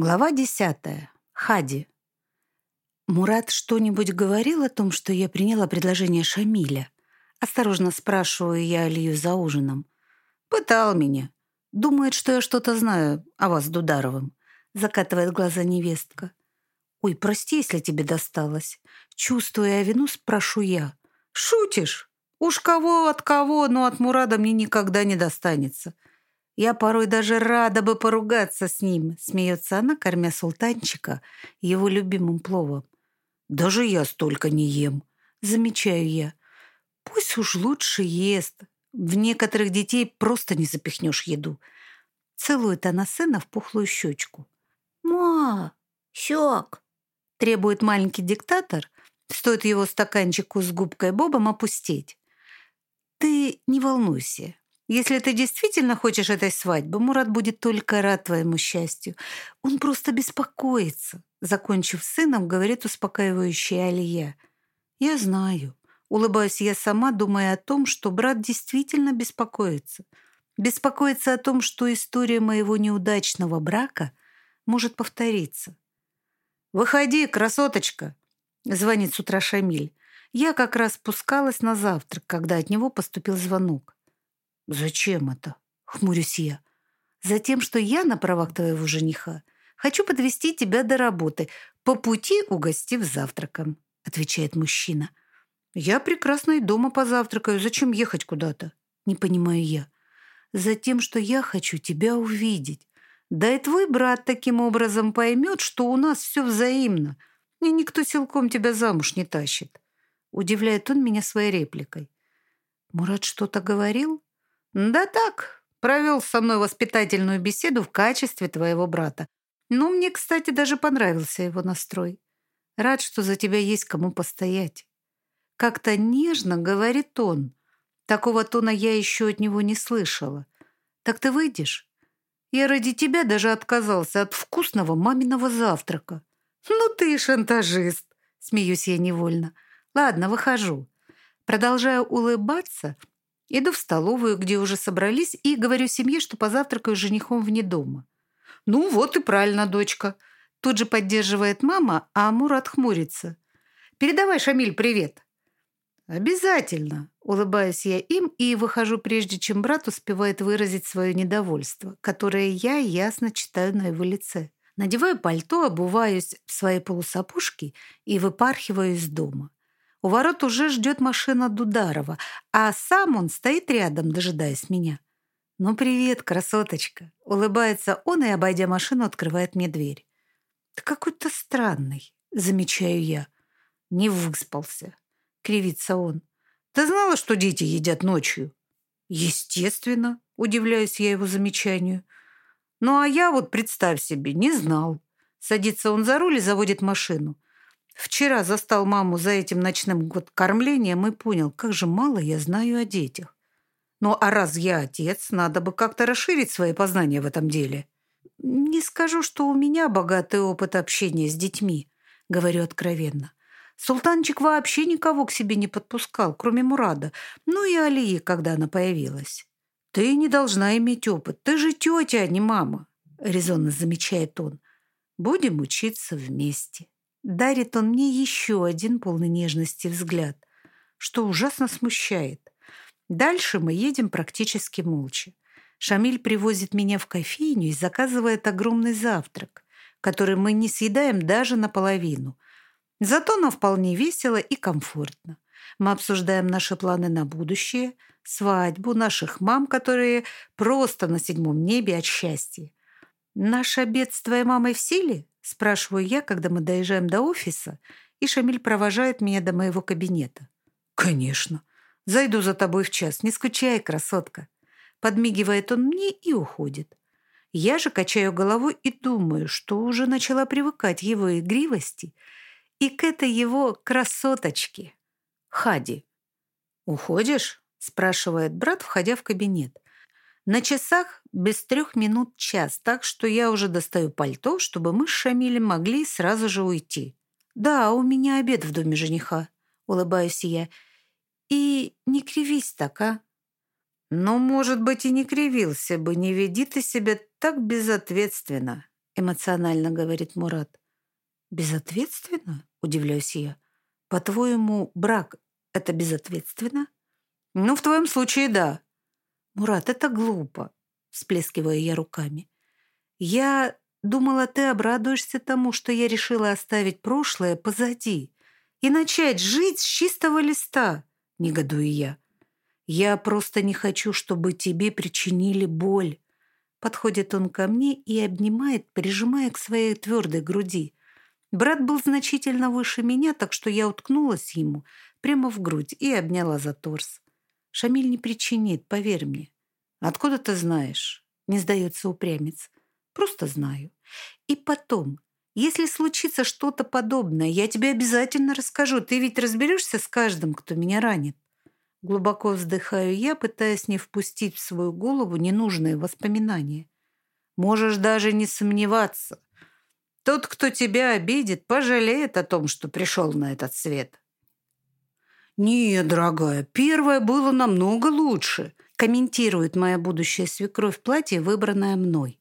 Глава десятая. Хади. Мурат что-нибудь говорил о том, что я приняла предложение Шамиля? Осторожно спрашиваю я Алию за ужином. Пытал меня. Думает, что я что-то знаю о вас, Дударовым. Закатывает глаза невестка. Ой, прости, если тебе досталось. Чувствуя вину, спрошу я. Шутишь? Уж кого от кого, но от Мурада мне никогда не достанется. Я порой даже рада бы поругаться с ним, смеется она, кормя султанчика его любимым пловом. Даже я столько не ем, замечаю я. Пусть уж лучше ест. В некоторых детей просто не запихнешь еду. Целует она сына в пухлую щечку. «Ма, щек!» требует маленький диктатор, стоит его стаканчику с губкой Бобом опустить. «Ты не волнуйся, если ты действительно хочешь этой свадьбы, Мурат будет только рад твоему счастью. Он просто беспокоится. Закончив сыном, говорит успокаивающая Алия. Я знаю. Улыбаюсь я сама, думая о том, что брат действительно беспокоится. Беспокоится о том, что история моего неудачного брака может повториться. «Выходи, красоточка!» — звонит с утра Шамиль. Я как раз спускалась на завтрак, когда от него поступил звонок. «Зачем это?» — хмурюсь я. «Затем, что я на правах твоего жениха хочу подвести тебя до работы, по пути угостив завтраком», — отвечает мужчина. «Я прекрасно и дома позавтракаю. Зачем ехать куда-то?» Не понимаю я. «Затем, что я хочу тебя увидеть. Да и твой брат таким образом поймет, что у нас все взаимно, и никто силком тебя замуж не тащит». Удивляет он меня своей репликой. «Мурат что-то говорил?» «Да так, провел со мной воспитательную беседу в качестве твоего брата. Ну, мне, кстати, даже понравился его настрой. Рад, что за тебя есть кому постоять». Как-то нежно говорит он. Такого тона я еще от него не слышала. «Так ты выйдешь?» Я ради тебя даже отказался от вкусного маминого завтрака. «Ну ты шантажист!» — смеюсь я невольно. «Ладно, выхожу». Продолжаю улыбаться, Иду в столовую, где уже собрались, и говорю семье, что позавтракаю с женихом вне дома. «Ну вот и правильно, дочка». Тут же поддерживает мама, а Мурат хмурится. «Передавай, Шамиль, привет». «Обязательно», — улыбаюсь я им и выхожу, прежде чем брат успевает выразить свое недовольство, которое я ясно читаю на его лице. Надеваю пальто, обуваюсь в свои полусапожки и выпархиваю из дома. У ворот уже ждет машина Дударова, а сам он стоит рядом, дожидаясь меня. «Ну, привет, красоточка!» Улыбается он и, обойдя машину, открывает мне дверь. «Ты какой-то странный», — замечаю я. «Не выспался», — кривится он. «Ты знала, что дети едят ночью?» «Естественно», — удивляюсь я его замечанию. «Ну, а я вот, представь себе, не знал». Садится он за руль и заводит машину. Вчера застал маму за этим ночным кормлением и понял, как же мало я знаю о детях. Ну, а раз я отец, надо бы как-то расширить свои познания в этом деле. Не скажу, что у меня богатый опыт общения с детьми, говорю откровенно. Султанчик вообще никого к себе не подпускал, кроме Мурада, ну и Алии, когда она появилась. «Ты не должна иметь опыт, ты же тетя, а не мама», — резонно замечает он. «Будем учиться вместе». Дарит он мне еще один полный нежности взгляд, что ужасно смущает. Дальше мы едем практически молча. Шамиль привозит меня в кофейню и заказывает огромный завтрак, который мы не съедаем даже наполовину. Зато нам вполне весело и комфортно. Мы обсуждаем наши планы на будущее, свадьбу наших мам, которые просто на седьмом небе от счастья. Наш обед с твоей мамой в силе? Спрашиваю я, когда мы доезжаем до офиса, и Шамиль провожает меня до моего кабинета. «Конечно. Зайду за тобой в час. Не скучай, красотка». Подмигивает он мне и уходит. Я же качаю головой и думаю, что уже начала привыкать его игривости и к этой его красоточке. Хади. «Уходишь?» – спрашивает брат, входя в кабинет. На часах без трех минут час, так что я уже достаю пальто, чтобы мы с Шамилем могли сразу же уйти. «Да, у меня обед в доме жениха», — улыбаюсь я. «И не кривись так, а?» «Ну, может быть, и не кривился бы, не веди ты себя так безответственно», эмоционально говорит Мурат. Безответственно? Удивляюсь я. По-твоему, брак — это безответственно? Ну, в твоем случае, да. Мурат, это глупо, всплескиваю я руками. Я думала, ты обрадуешься тому, что я решила оставить прошлое позади и начать жить с чистого листа, негодую я. Я просто не хочу, чтобы тебе причинили боль. Подходит он ко мне и обнимает, прижимая к своей твердой груди. Брат был значительно выше меня, так что я уткнулась ему прямо в грудь и обняла за торс. Шамиль не причинит, поверь мне. Откуда ты знаешь? Не сдается упрямец. Просто знаю. И потом, если случится что-то подобное, я тебе обязательно расскажу. Ты ведь разберешься с каждым, кто меня ранит. Глубоко вздыхаю я, пытаясь не впустить в свою голову ненужные воспоминания. Можешь даже не сомневаться. Тот, кто тебя обидит, пожалеет о том, что пришел на этот свет. «Не, дорогая, первое было намного лучше», комментирует моя будущая свекровь платье, выбранное мной.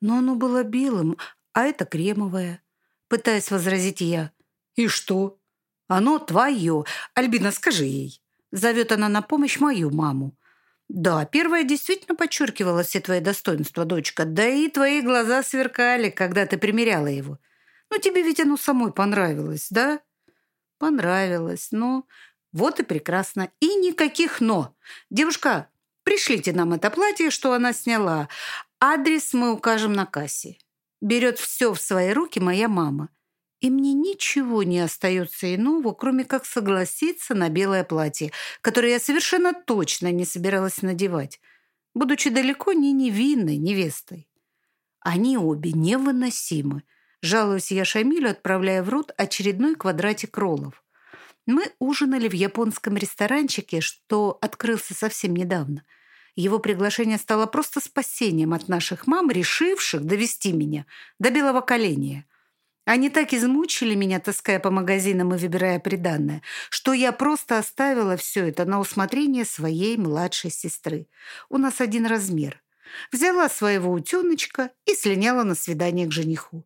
Но оно было белым, а это кремовое. Пытаясь возразить я. «И что? Оно твое. Альбина, скажи ей». Зовет она на помощь мою маму. «Да, первая действительно подчеркивала все твои достоинства, дочка. Да и твои глаза сверкали, когда ты примеряла его. Ну, тебе ведь оно самой понравилось, да?» «Понравилось, но...» «Вот и прекрасно. И никаких «но». Девушка, пришлите нам это платье, что она сняла. Адрес мы укажем на кассе. Берет все в свои руки моя мама и мне ничего не остается иного, кроме как согласиться на белое платье, которое я совершенно точно не собиралась надевать, будучи далеко не невинной невестой. Они обе невыносимы. Жалуюсь я Шамилю, отправляя в рот очередной квадратик роллов. Мы ужинали в японском ресторанчике, что открылся совсем недавно. Его приглашение стало просто спасением от наших мам, решивших довести меня до белого коленя. Они так измучили меня, таская по магазинам и выбирая приданное, что я просто оставила все это на усмотрение своей младшей сестры. У нас один размер. Взяла своего утеночка и слиняла на свидание к жениху.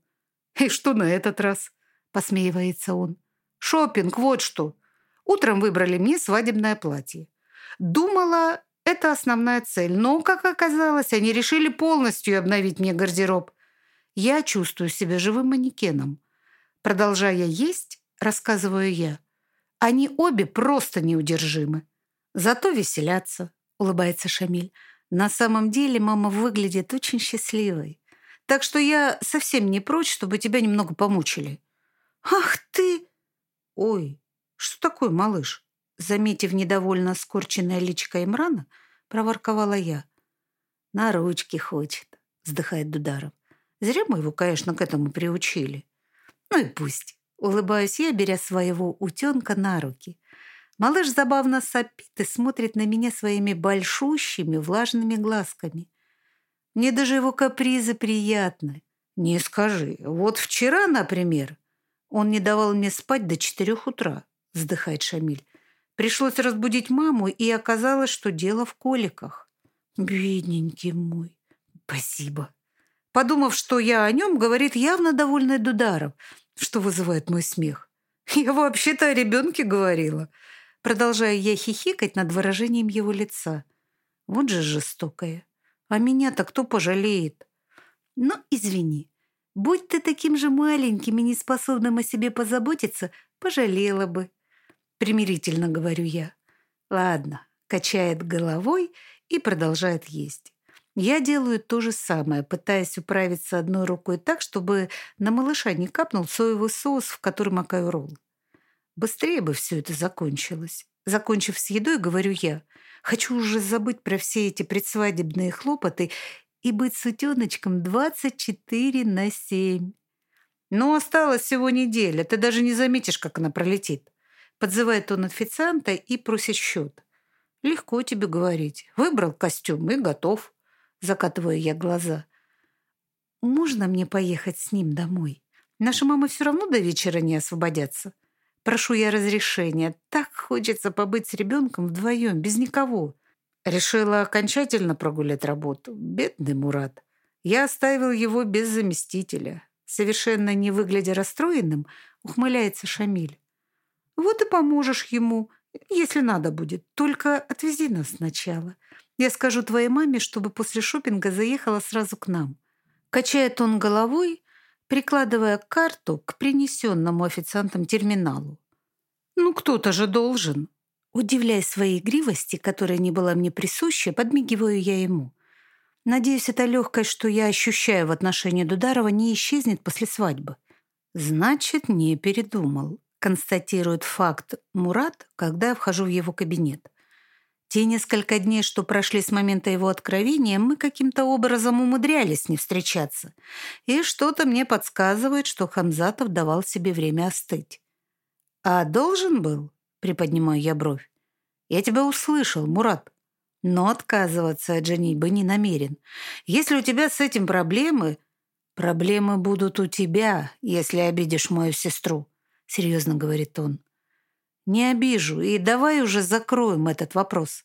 «И что на этот раз?» – посмеивается он. Шопинг, вот что. Утром выбрали мне свадебное платье. Думала, это основная цель, но, как оказалось, они решили полностью обновить мне гардероб. Я чувствую себя живым манекеном. Продолжая есть, рассказываю я, они обе просто неудержимы. Зато веселятся, улыбается Шамиль. На самом деле мама выглядит очень счастливой. Так что я совсем не прочь, чтобы тебя немного помучили. Ах ты! Ой, что такое, малыш? Заметив недовольно скорченное личико Имрана, проворковала я. На ручки хочет, вздыхает Дударов. Зря мы его, конечно, к этому приучили. Ну и пусть. Улыбаюсь я, беря своего утенка на руки. Малыш забавно сопит и смотрит на меня своими большущими влажными глазками. Мне даже его капризы приятны. Не скажи. Вот вчера, например, он не давал мне спать до четырех утра, вздыхает Шамиль. Пришлось разбудить маму, и оказалось, что дело в коликах. Бедненький мой. Спасибо. Подумав, что я о нем, говорит явно довольный Дударов, что вызывает мой смех. Я вообще-то о ребенке говорила. Продолжаю я хихикать над выражением его лица. Вот же жестокая. А меня-то кто пожалеет? Ну, извини. Будь ты таким же маленьким и неспособным о себе позаботиться, пожалела бы. Примирительно говорю я. Ладно, качает головой и продолжает есть. Я делаю то же самое, пытаясь управиться одной рукой так, чтобы на малыша не капнул соевый соус, в который макаю ролл. Быстрее бы все это закончилось. Закончив с едой, говорю я, хочу уже забыть про все эти предсвадебные хлопоты и быть с утеночком 24 на 7. Но осталось всего неделя, ты даже не заметишь, как она пролетит. Подзывает он официанта и просит счет. Легко тебе говорить. Выбрал костюм и готов. Закатываю я глаза. «Можно мне поехать с ним домой? Наши мамы все равно до вечера не освободятся. Прошу я разрешения. Так хочется побыть с ребенком вдвоем, без никого». Решила окончательно прогулять работу. Бедный Мурат. Я оставил его без заместителя. Совершенно не выглядя расстроенным, ухмыляется Шамиль. Вот и поможешь ему, если надо будет. Только отвези нас сначала. Я скажу твоей маме, чтобы после шопинга заехала сразу к нам. Качает он головой, прикладывая карту к принесенному официантам терминалу. «Ну, кто-то же должен!» Удивляясь своей игривости, которая не была мне присуща, подмигиваю я ему. Надеюсь, эта легкость, что я ощущаю в отношении Дударова, не исчезнет после свадьбы. Значит, не передумал, констатирует факт Мурат, когда я вхожу в его кабинет. Те несколько дней, что прошли с момента его откровения, мы каким-то образом умудрялись не встречаться. И что-то мне подсказывает, что Хамзатов давал себе время остыть. «А должен был?» — приподнимаю я бровь. «Я тебя услышал, Мурат. Но отказываться от женитьбы не намерен. Если у тебя с этим проблемы, проблемы будут у тебя, если обидишь мою сестру», — серьезно говорит он. «Не обижу, и давай уже закроем этот вопрос.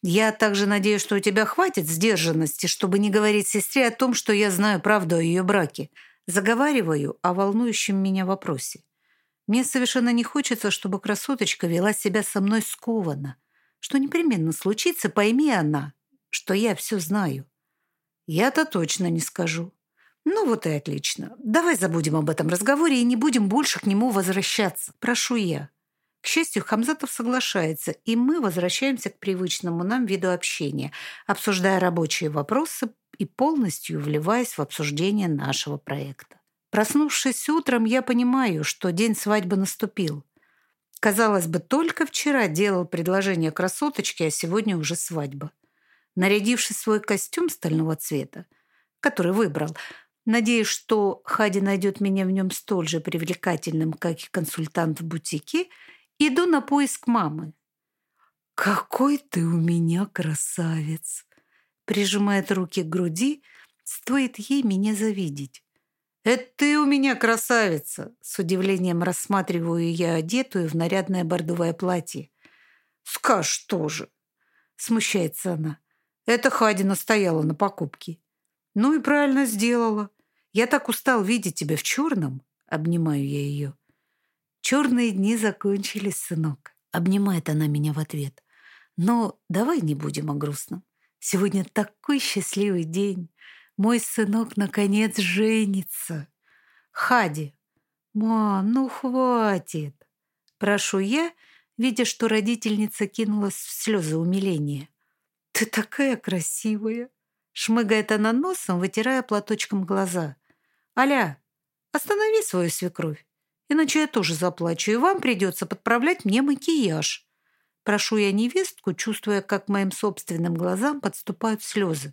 Я также надеюсь, что у тебя хватит сдержанности, чтобы не говорить сестре о том, что я знаю правду о ее браке. Заговариваю о волнующем меня вопросе. Мне совершенно не хочется, чтобы красоточка вела себя со мной скованно. Что непременно случится, пойми она, что я все знаю. Я-то точно не скажу. Ну вот и отлично. Давай забудем об этом разговоре и не будем больше к нему возвращаться. Прошу я. К счастью, Хамзатов соглашается, и мы возвращаемся к привычному нам виду общения, обсуждая рабочие вопросы и полностью вливаясь в обсуждение нашего проекта. Проснувшись утром, я понимаю, что день свадьбы наступил. Казалось бы, только вчера делал предложение красоточке, а сегодня уже свадьба. Нарядившись в свой костюм стального цвета, который выбрал, надеясь, что Хади найдет меня в нем столь же привлекательным, как и консультант в бутике, иду на поиск мамы. «Какой ты у меня красавец!» Прижимает руки к груди, стоит ей меня завидеть. «Это ты у меня красавица!» С удивлением рассматриваю я одетую в нарядное бордовое платье. «Скажешь тоже!» Смущается она. «Это Хадина стояла на покупке». «Ну и правильно сделала. Я так устал видеть тебя в черном». Обнимаю я ее. «Черные дни закончились, сынок», — обнимает она меня в ответ. «Но давай не будем о грустном. Сегодня такой счастливый день. Мой сынок наконец женится. Хади. Мам, ну хватит. Прошу я, видя, что родительница кинулась в слезы умиления. Ты такая красивая. Шмыгает она носом, вытирая платочком глаза. Аля, останови свою свекровь, иначе я тоже заплачу, и вам придется подправлять мне макияж. Прошу я невестку, чувствуя, как моим собственным глазам подступают слезы.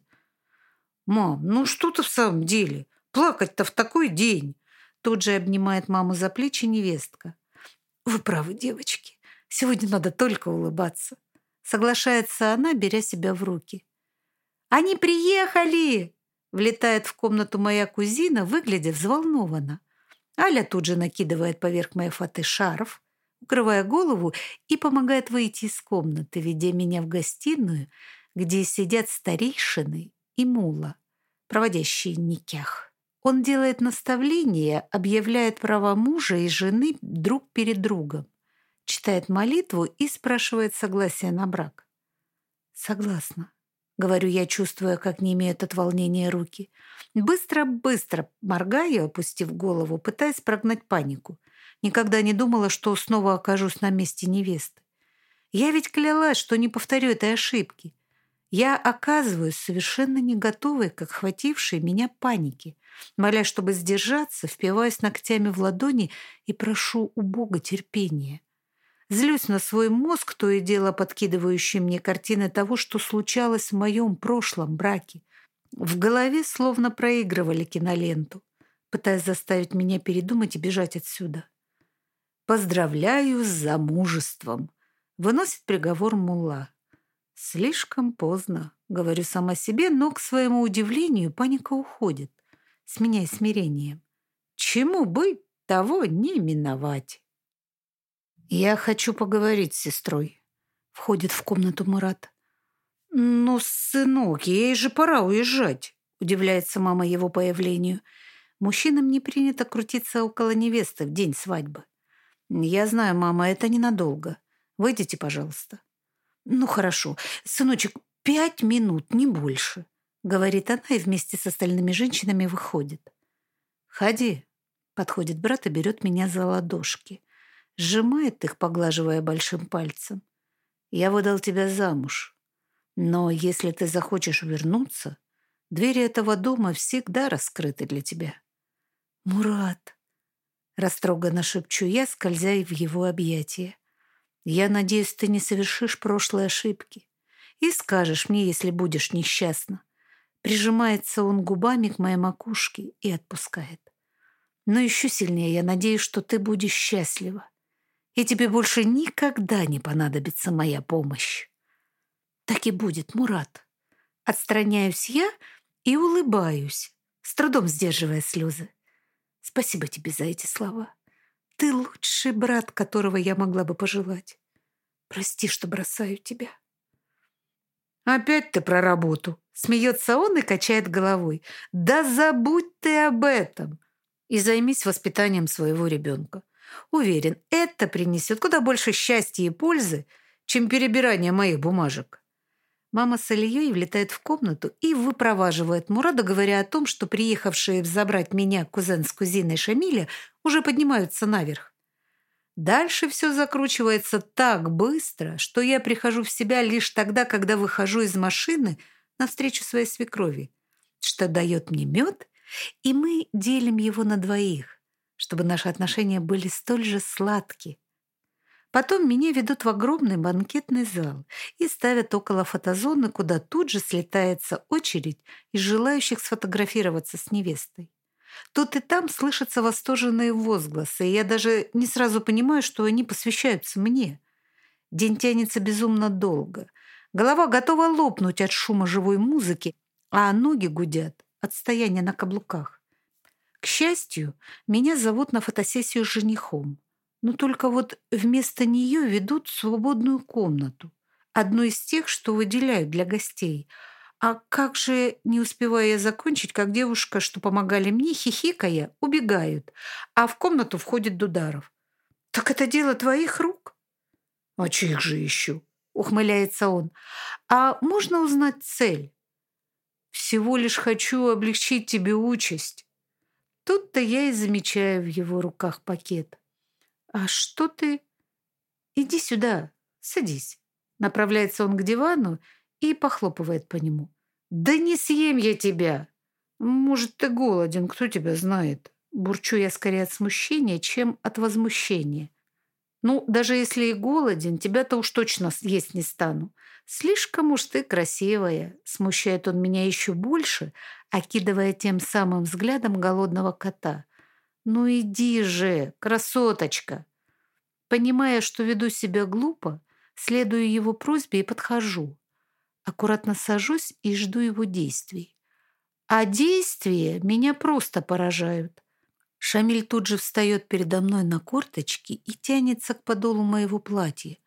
«Мам, ну что ты в самом деле? Плакать-то в такой день!» Тут же обнимает маму за плечи невестка. «Вы правы, девочки. Сегодня надо только улыбаться». Соглашается она, беря себя в руки. «Они приехали!» Влетает в комнату моя кузина, выглядя взволнованно. Аля тут же накидывает поверх моей фаты шарф, укрывая голову и помогает выйти из комнаты, ведя меня в гостиную, где сидят старейшины и мула, проводящие никях. Он делает наставления, объявляет права мужа и жены друг перед другом, читает молитву и спрашивает согласия на брак. «Согласна», — говорю я, чувствуя, как не имеют от волнения руки. Быстро-быстро моргаю, опустив голову, пытаясь прогнать панику. Никогда не думала, что снова окажусь на месте невесты. Я ведь клялась, что не повторю этой ошибки. Я оказываюсь совершенно не готовой к охватившей меня панике, моля, чтобы сдержаться, впиваясь ногтями в ладони и прошу у Бога терпения. Злюсь на свой мозг, то и дело подкидывающий мне картины того, что случалось в моем прошлом браке. В голове словно проигрывали киноленту, пытаясь заставить меня передумать и бежать отсюда. «Поздравляю с замужеством!» — выносит приговор мулла. Слишком поздно, говорю сама себе, но, к своему удивлению, паника уходит, сменяя смирением. Чему быть, того не миновать. Я хочу поговорить с сестрой. Входит в комнату Мурат. «Ну, сынок, ей же пора уезжать!» удивляется мама его появлению. Мужчинам не принято крутиться около невесты в день свадьбы. Я знаю, мама, это ненадолго. Выйдите, пожалуйста. Ну, хорошо. Сыночек, пять минут, не больше, говорит она и вместе с остальными женщинами выходит. Ходи, подходит брат и берет меня за ладошки. Сжимает их, поглаживая большим пальцем. Я выдал тебя замуж. Но если ты захочешь вернуться, двери этого дома всегда раскрыты для тебя. Мурат, растроганно шепчу я, скользя в его объятия. Я надеюсь, ты не совершишь прошлой ошибки и скажешь мне, если будешь несчастна. Прижимается он губами к моей макушке и отпускает. Но еще сильнее я надеюсь, что ты будешь счастлива, и тебе больше никогда не понадобится моя помощь. Так и будет, Мурат. Отстраняюсь я и улыбаюсь, с трудом сдерживая слезы. Спасибо тебе за эти слова. Ты лучший брат, которого я могла бы пожелать. Прости, что бросаю тебя. Опять ты про работу. Смеется он и качает головой. Да забудь ты об этом. И займись воспитанием своего ребенка. Уверен, это принесет куда больше счастья и пользы, чем перебирание моих бумажек. Мама с Ильей влетает в комнату и выпроваживает Мурада, говоря о том, что приехавшие забрать меня кузен с кузиной Шамиля уже поднимаются наверх. Дальше все закручивается так быстро, что я прихожу в себя лишь тогда, когда выхожу из машины навстречу своей свекрови, что дает мне мед, и мы делим его на двоих, чтобы наши отношения были столь же сладкие, Потом меня ведут в огромный банкетный зал и ставят около фотозоны, куда тут же слетается очередь из желающих сфотографироваться с невестой. Тут и там слышатся восторженные возгласы, и я даже не сразу понимаю, что они посвящаются мне. День тянется безумно долго. Голова готова лопнуть от шума живой музыки, а ноги гудят от стояния на каблуках. К счастью, меня зовут на фотосессию с женихом. Но только вот вместо нее ведут свободную комнату, одну из тех, что выделяют для гостей. А как же, не успевая закончить, как девушка, что помогали мне, хихикая, убегают, а в комнату входит Дударов. «Так это дело твоих рук?» «А чьих же еще?» — ухмыляется он. «А можно узнать цель?» «Всего лишь хочу облегчить тебе участь». Тут-то я и замечаю в его руках пакет. «А что ты...» «Иди сюда, садись». Направляется он к дивану и похлопывает по нему. «Да не съем я тебя!» «Может, ты голоден, кто тебя знает?» Бурчу я скорее от смущения, чем от возмущения. «Ну, даже если и голоден, тебя-то уж точно есть не стану. Слишком уж ты красивая!» Смущает он меня еще больше, окидывая тем самым взглядом голодного кота – «Ну иди же, красоточка!» Понимая, что веду себя глупо, следую его просьбе и подхожу. Аккуратно сажусь и жду его действий. А действия меня просто поражают. Шамиль тут же встает передо мной на корточки и тянется к подолу моего платья.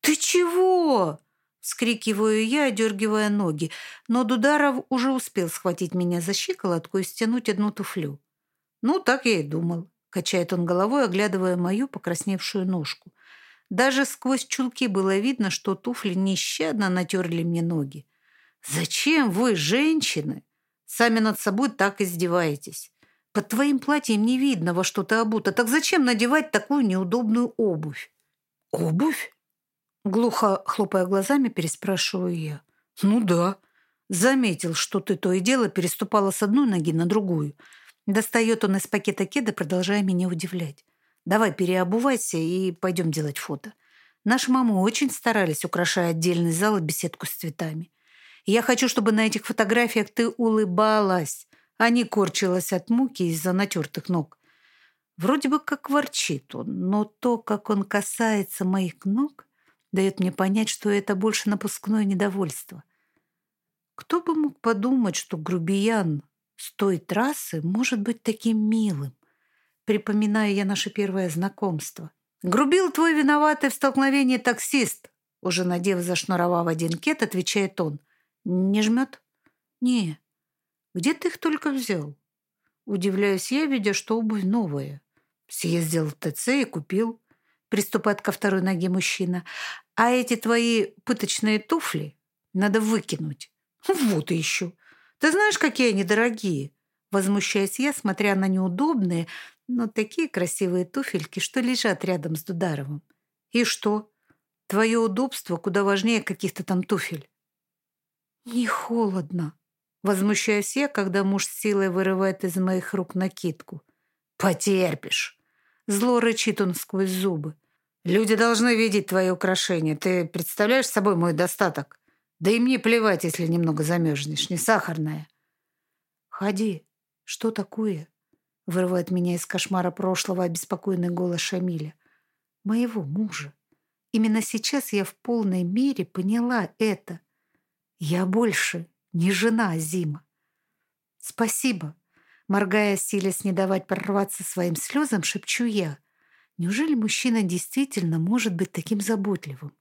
«Ты чего?» — вскрикиваю я, одергивая ноги, но Дударов уже успел схватить меня за щиколотку и стянуть одну туфлю. «Ну, так я и думал», — качает он головой, оглядывая мою покрасневшую ножку. Даже сквозь чулки было видно, что туфли нещадно натерли мне ноги. «Зачем вы, женщины, сами над собой так издеваетесь? Под твоим платьем не видно, во что ты обута. Так зачем надевать такую неудобную обувь?» «Обувь?» Глухо хлопая глазами, переспрашиваю я. «Ну да. Заметил, что ты то и дело переступала с одной ноги на другую. Достает он из пакета кеды, продолжая меня удивлять. «Давай переобувайся и пойдем делать фото. Наши мамы очень старались, украшая отдельный зал и беседку с цветами. Я хочу, чтобы на этих фотографиях ты улыбалась, а не корчилась от муки из-за натертых ног. Вроде бы как ворчит он, но то, как он касается моих ног, дает мне понять, что это больше напускное недовольство. Кто бы мог подумать, что грубиян с той трассы может быть таким милым. Припоминаю я наше первое знакомство. «Грубил твой виноватый в столкновении таксист», уже надев зашнуровав один кет, отвечает он. «Не жмет?» «Не». Где ты их только взял? Удивляюсь я, видя, что обувь новая. Съездил в ТЦ и купил. Приступает ко второй ноге мужчина. А эти твои пыточные туфли надо выкинуть. Вот еще. Ты знаешь, какие они дорогие? Возмущаюсь я, смотря на неудобные, но такие красивые туфельки, что лежат рядом с Дударовым. И что? Твое удобство куда важнее каких-то там туфель. Не холодно. Возмущаюсь я, когда муж с силой вырывает из моих рук накидку. Потерпишь. Зло рычит он сквозь зубы. Люди должны видеть твои украшения. Ты представляешь собой мой достаток? Да и мне плевать, если немного замерзнешь. Не сахарная. Ходи. Что такое? Вырывает меня из кошмара прошлого обеспокоенный голос Шамиля. Моего мужа. Именно сейчас я в полной мере поняла это. Я больше не жена Зима. Спасибо. Моргая, силясь не давать прорваться своим слезам, шепчу я. Неужели мужчина действительно может быть таким заботливым?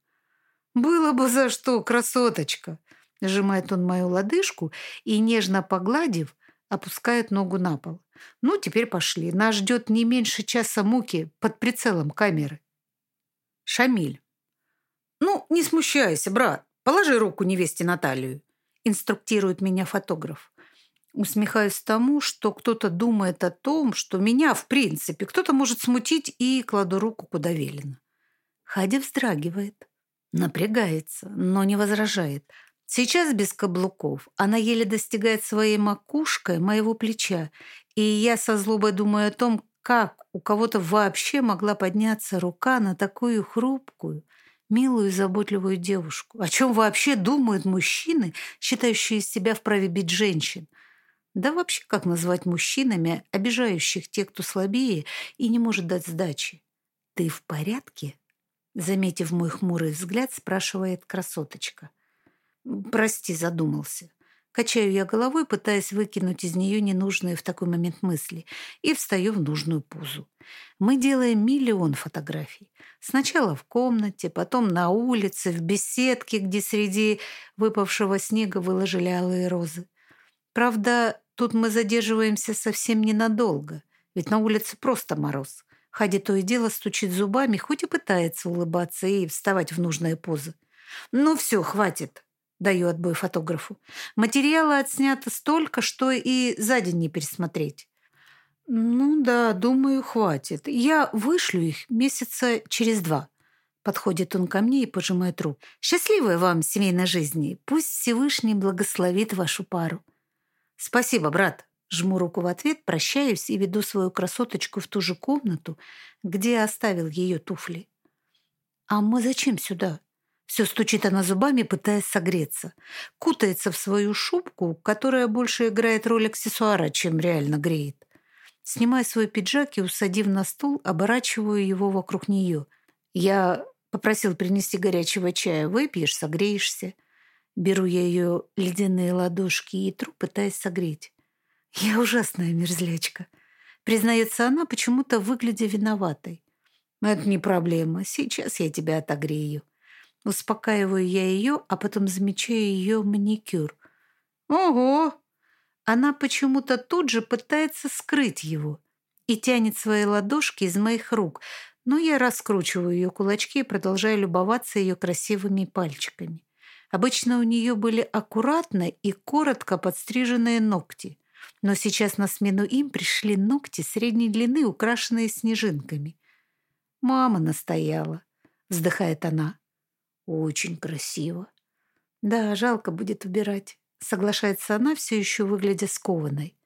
«Было бы за что, красоточка!» Сжимает он мою лодыжку и, нежно погладив, опускает ногу на пол. «Ну, теперь пошли. Нас ждет не меньше часа муки под прицелом камеры». Шамиль. «Ну, не смущайся, брат. Положи руку невесте на талию», инструктирует меня фотограф. Усмехаюсь тому, что кто-то думает о том, что меня, в принципе, кто-то может смутить, и кладу руку куда велено. Хадя вздрагивает, напрягается, но не возражает. Сейчас без каблуков она еле достигает своей макушкой моего плеча, и я со злобой думаю о том, как у кого-то вообще могла подняться рука на такую хрупкую, милую и заботливую девушку. О чем вообще думают мужчины, считающие себя вправе бить женщин – да вообще, как назвать мужчинами, обижающих тех, кто слабее и не может дать сдачи? «Ты в порядке?» Заметив мой хмурый взгляд, спрашивает красоточка. «Прости, задумался». Качаю я головой, пытаясь выкинуть из нее ненужные в такой момент мысли, и встаю в нужную позу. Мы делаем миллион фотографий. Сначала в комнате, потом на улице, в беседке, где среди выпавшего снега выложили алые розы. Правда, тут мы задерживаемся совсем ненадолго, ведь на улице просто мороз. Хади то и дело стучит зубами, хоть и пытается улыбаться и вставать в нужные позы. «Ну все, хватит», — даю отбой фотографу. «Материала отснято столько, что и за день не пересмотреть». «Ну да, думаю, хватит. Я вышлю их месяца через два». Подходит он ко мне и пожимает руку. «Счастливой вам семейной жизни. Пусть Всевышний благословит вашу пару». «Спасибо, брат». Жму руку в ответ, прощаюсь и веду свою красоточку в ту же комнату, где оставил ее туфли. «А мы зачем сюда?» Все стучит она зубами, пытаясь согреться. Кутается в свою шубку, которая больше играет роль аксессуара, чем реально греет. Снимаю свой пиджак и, усадив на стул, оборачиваю его вокруг нее. Я попросил принести горячего чая. Выпьешь, согреешься. Беру я ее ледяные ладошки и тру, пытаясь согреть. Я ужасная мерзлячка. Признается она, почему-то выглядя виноватой. Это не проблема. Сейчас я тебя отогрею. Успокаиваю я ее, а потом замечаю ее маникюр. Ого! Она почему-то тут же пытается скрыть его и тянет свои ладошки из моих рук, но я раскручиваю ее кулачки и продолжаю любоваться ее красивыми пальчиками. Обычно у нее были аккуратно и коротко подстриженные ногти, но сейчас на смену им пришли ногти средней длины, украшенные снежинками. «Мама настояла», — вздыхает она. «Очень красиво». «Да, жалко будет убирать», — соглашается она, все еще выглядя скованной.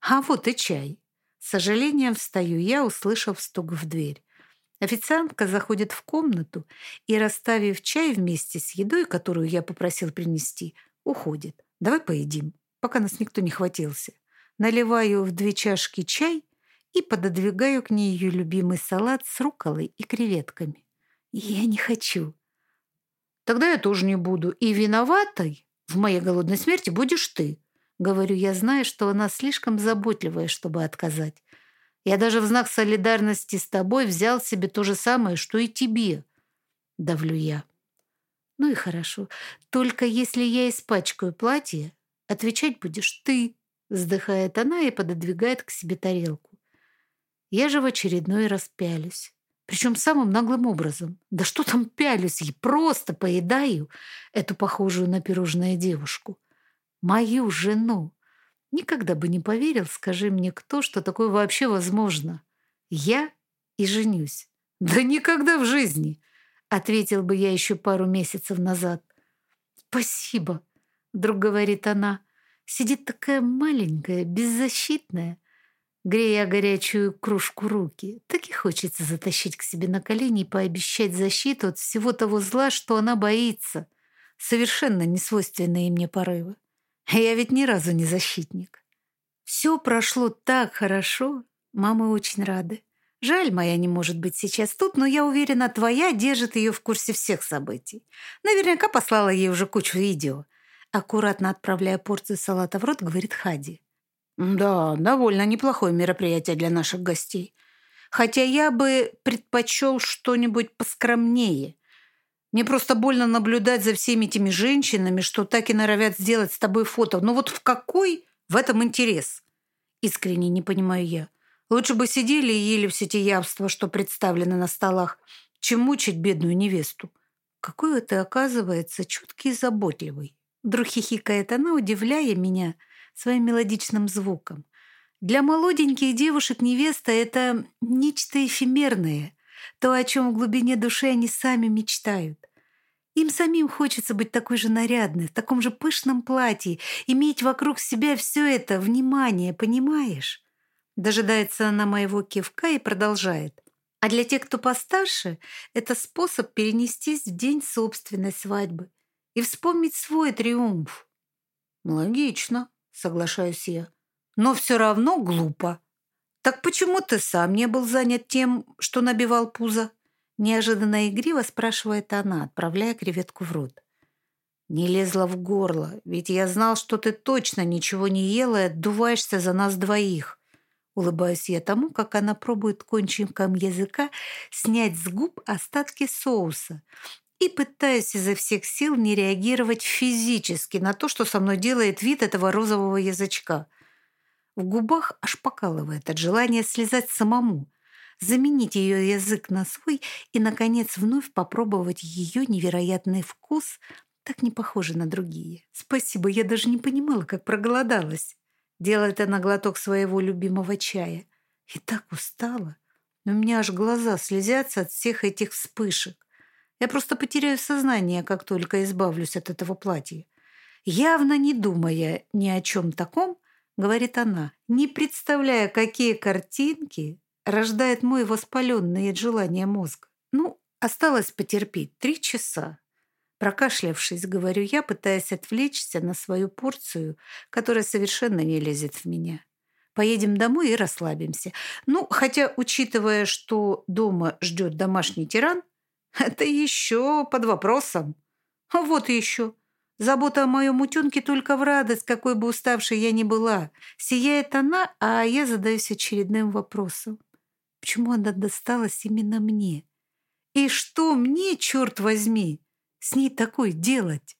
«А вот и чай». С сожалением встаю я, услышав стук в дверь. Официантка заходит в комнату и, расставив чай вместе с едой, которую я попросил принести, уходит. «Давай поедим, пока нас никто не хватился». Наливаю в две чашки чай и пододвигаю к ней ее любимый салат с руколой и креветками. Я не хочу. Тогда я тоже не буду. И виноватой в моей голодной смерти будешь ты. Говорю я, зная, что она слишком заботливая, чтобы отказать. Я даже в знак солидарности с тобой взял себе то же самое, что и тебе. Давлю я. Ну и хорошо. Только если я испачкаю платье, отвечать будешь ты. Вздыхает она и пододвигает к себе тарелку. Я же в очередной раз пялюсь. Причем самым наглым образом. Да что там пялюсь, я просто поедаю эту похожую на пирожное девушку. Мою жену. Никогда бы не поверил, скажи мне кто, что такое вообще возможно. Я и женюсь. Да никогда в жизни, ответил бы я еще пару месяцев назад. Спасибо, вдруг говорит она. Сидит такая маленькая, беззащитная, грея горячую кружку руки. Так и хочется затащить к себе на колени и пообещать защиту от всего того зла, что она боится. Совершенно несвойственные мне порывы. Я ведь ни разу не защитник. Все прошло так хорошо. Мамы очень рады. Жаль, моя не может быть сейчас тут, но я уверена, твоя держит ее в курсе всех событий. Наверняка послала ей уже кучу видео. Аккуратно отправляя порцию салата в рот, говорит Хади. Да, довольно неплохое мероприятие для наших гостей. Хотя я бы предпочел что-нибудь поскромнее. Мне просто больно наблюдать за всеми этими женщинами, что так и норовят сделать с тобой фото. Но вот в какой в этом интерес? Искренне не понимаю я. Лучше бы сидели и ели все те явства, что представлены на столах, чем мучить бедную невесту. Какой ты, оказывается, чуткий и заботливый. Вдруг хихикает она, удивляя меня – своим мелодичным звуком. Для молоденьких девушек невеста — это нечто эфемерное, то, о чем в глубине души они сами мечтают. Им самим хочется быть такой же нарядной, в таком же пышном платье, иметь вокруг себя все это, внимание, понимаешь? Дожидается она моего кивка и продолжает. А для тех, кто постарше, это способ перенестись в день собственной свадьбы и вспомнить свой триумф. Логично соглашаюсь я. Но все равно глупо. Так почему ты сам не был занят тем, что набивал пузо? Неожиданно игриво спрашивает она, отправляя креветку в рот. Не лезла в горло, ведь я знал, что ты точно ничего не ела и отдуваешься за нас двоих. Улыбаюсь я тому, как она пробует кончиком языка снять с губ остатки соуса и пытаюсь изо всех сил не реагировать физически на то, что со мной делает вид этого розового язычка. В губах аж покалывает от желания слезать самому, заменить ее язык на свой и, наконец, вновь попробовать ее невероятный вкус, так не похожий на другие. Спасибо, я даже не понимала, как проголодалась. Делает она глоток своего любимого чая. И так устала. У меня аж глаза слезятся от всех этих вспышек. Я просто потеряю сознание, как только избавлюсь от этого платья. Явно не думая ни о чем таком, говорит она, не представляя, какие картинки рождает мой воспаленный от желания мозг. Ну, осталось потерпеть три часа. Прокашлявшись, говорю я, пытаясь отвлечься на свою порцию, которая совершенно не лезет в меня. Поедем домой и расслабимся. Ну, хотя, учитывая, что дома ждет домашний тиран, это еще под вопросом. Вот еще. Забота о моем утенке только в радость, какой бы уставшей я ни была. Сияет она, а я задаюсь очередным вопросом. Почему она досталась именно мне? И что мне, черт возьми, с ней такое делать?